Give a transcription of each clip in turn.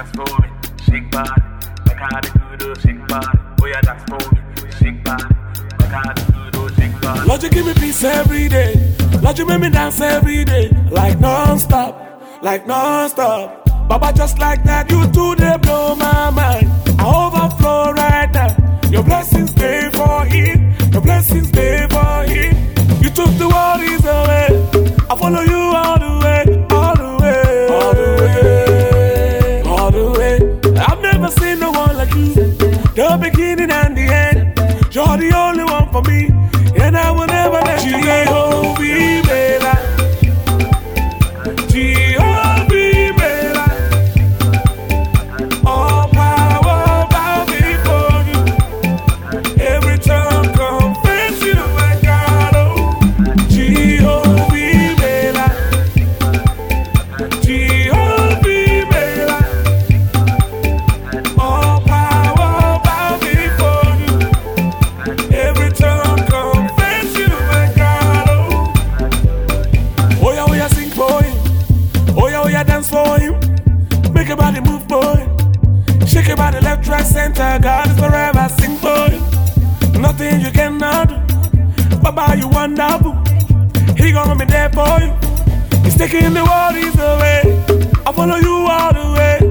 dance for me, shake body. Oh, shake body. Oh, dance for me, shake body. Oh, shake body. Lord, you give me peace every day. Lord, you make me dance every day, like non-stop, like non-stop. Baba, just like that, you today blow my mind. body, move, boy. Shake your body, left, right, center. God is forever, sing, boy. Nothing you cannot do. Baba, you wonderful. He gonna be there for you. He's taking the worries away. I follow you all the way.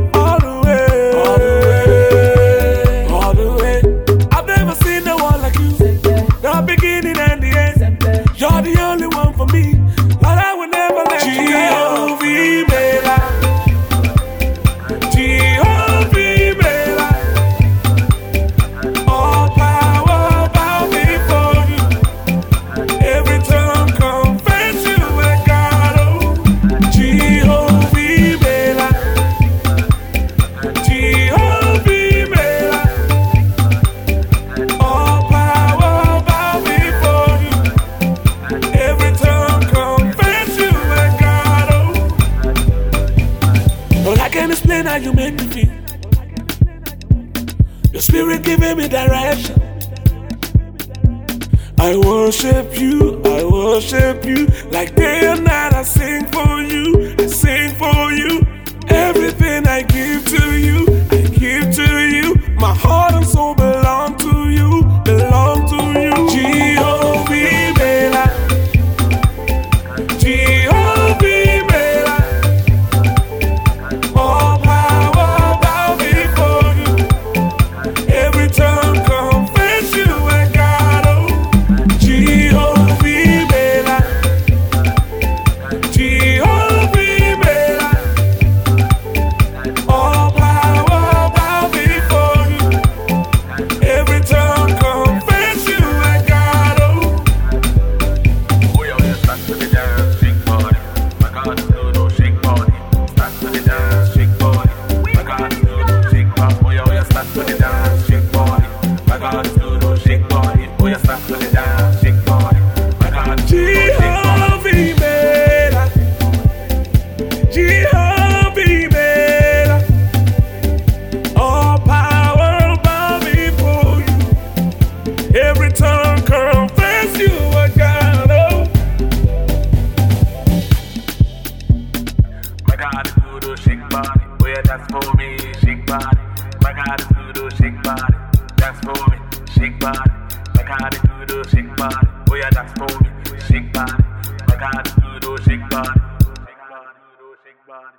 you make me feel. Your spirit giving me direction. I worship you, I worship you like day and night. sick body. Like I had to do sick body. Oh yeah, that's phony. Sick body. Like I had to do sick body. Oh, sick body, do Sick body.